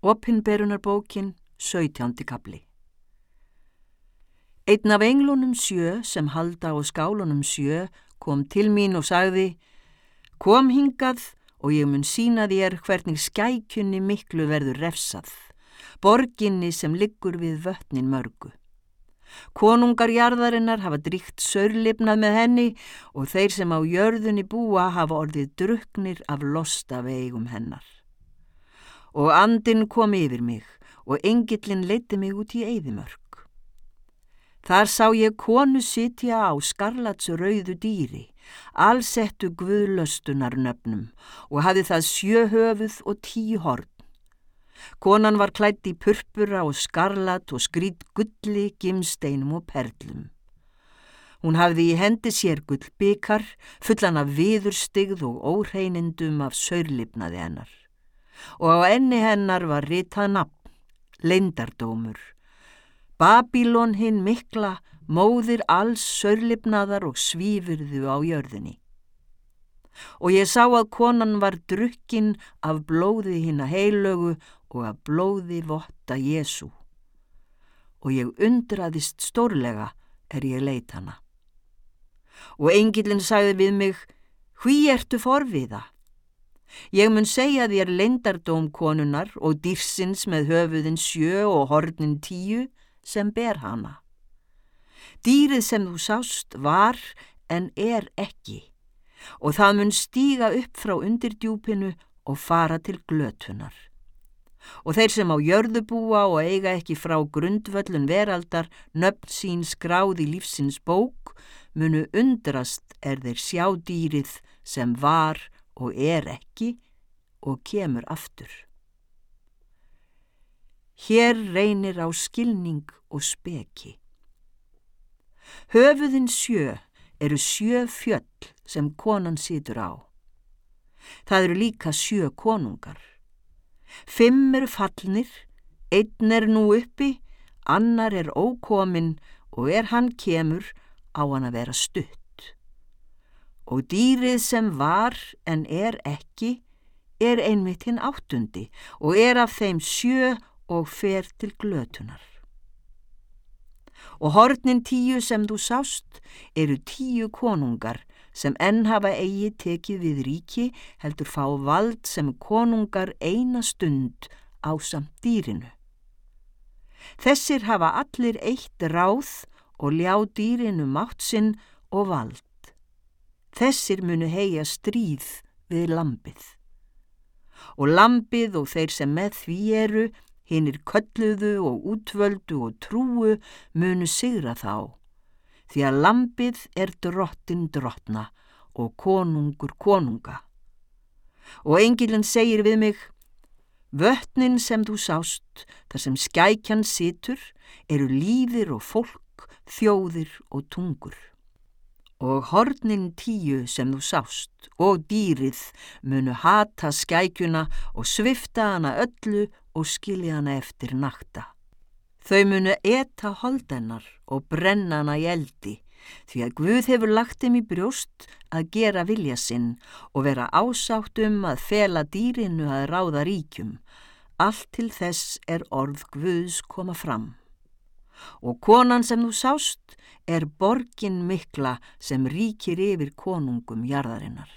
Opinberunarbókin, 17. kapli Einn af englunum sjö sem halda á skálunum sjö kom til mín og sagði Kom hingað og ég mun sína þér hvernig skækjunni miklu verður refsað, borginni sem liggur við vötnin mörgu. Konungarjarðarinnar hafa dríkt sörlipnað með henni og þeir sem á jörðunni búa hafa orðið druknir af losta vegum hennar. Og andin kom yfir mig og engillin leiti mig út í eyðimörk. Þar sá ég konu sitja á skarlats rauðu dýri, allsettu guðlöstunar nöfnum og hafi það sjö höfuð og tíu horn. Konan var klætt í purpura og skarlat og skrít gulli, gimsteinum og perlum. Hún hafði í hendi sér gullbykar, fullan af viðurstigð og óhreinindum af saurlipnaði hennar og á enni hennar var ritað nafn, leindardómur. Babilón hinn mikla, móðir alls sörlipnaðar og svífurðu á jörðinni. Og ég sá að konan var drukkin af blóði hinn að heilögu og af blóði votta Jésu. Og ég undraðist stórlega er ég leit hana. Og engilin sagði við mig, hví ertu forviða? Ég mun segja þér leindardóm konunar og dýrsins með höfuðin sjö og hornin tíu sem ber hana. Dýrið sem þú sást var en er ekki og það mun stíga upp frá undirdjúpinu og fara til glötunar. Og þeir sem á jörðu búa og eiga ekki frá grundvöllun veraldar nöfn sín skráð í lífsins bók munu undrast er þeir sjá dýrið sem var og er ekki og kemur aftur. Hér reynir á skilning og speki. Höfuðin sjö eru sjö fjöll sem konan situr á. Það eru líka sjö konungar. Fimm eru fallnir, einn er nú uppi, annar er ókomin og er hann kemur á hann að vera stutt og dýrið sem var en er ekki er einmitt hinn áttundi og er af þeim sjö og fer til glötunar. Og hornin tíu sem þú sást eru tíu konungar sem enn hafa eigi tekið við ríki heldur fá vald sem konungar eina stund á samt dýrinu. Þessir hafa allir eitt ráð og ljá dýrinu mátt sinn og vald. Þessir munu heia stríð við lampið. Og lampið og þeir sem með því eru, hinnir kölluðu og útvöldu og trúu munu sigra þá. Því að lampið er drottin drottna og konungur konunga. Og engilin segir við mig, vötnin sem þú sást, þar sem skækjan situr, eru líðir og fólk, þjóðir og tungur og hornin tíu sem þú sást og dýrið munu hata skækjuna og svifta hana öllu og skilja hana eftir nakta. Þau munu eta holdennar og brenna hana í eldi því að Guð hefur lagt þeim í brjóst að gera vilja sinn og vera ásátt um að fela dýrinu að ráða ríkjum. Allt til þess er orð Guðs koma fram og konan sem þú sást er borgin mikla sem ríkir yfir konungum jarðarinnar.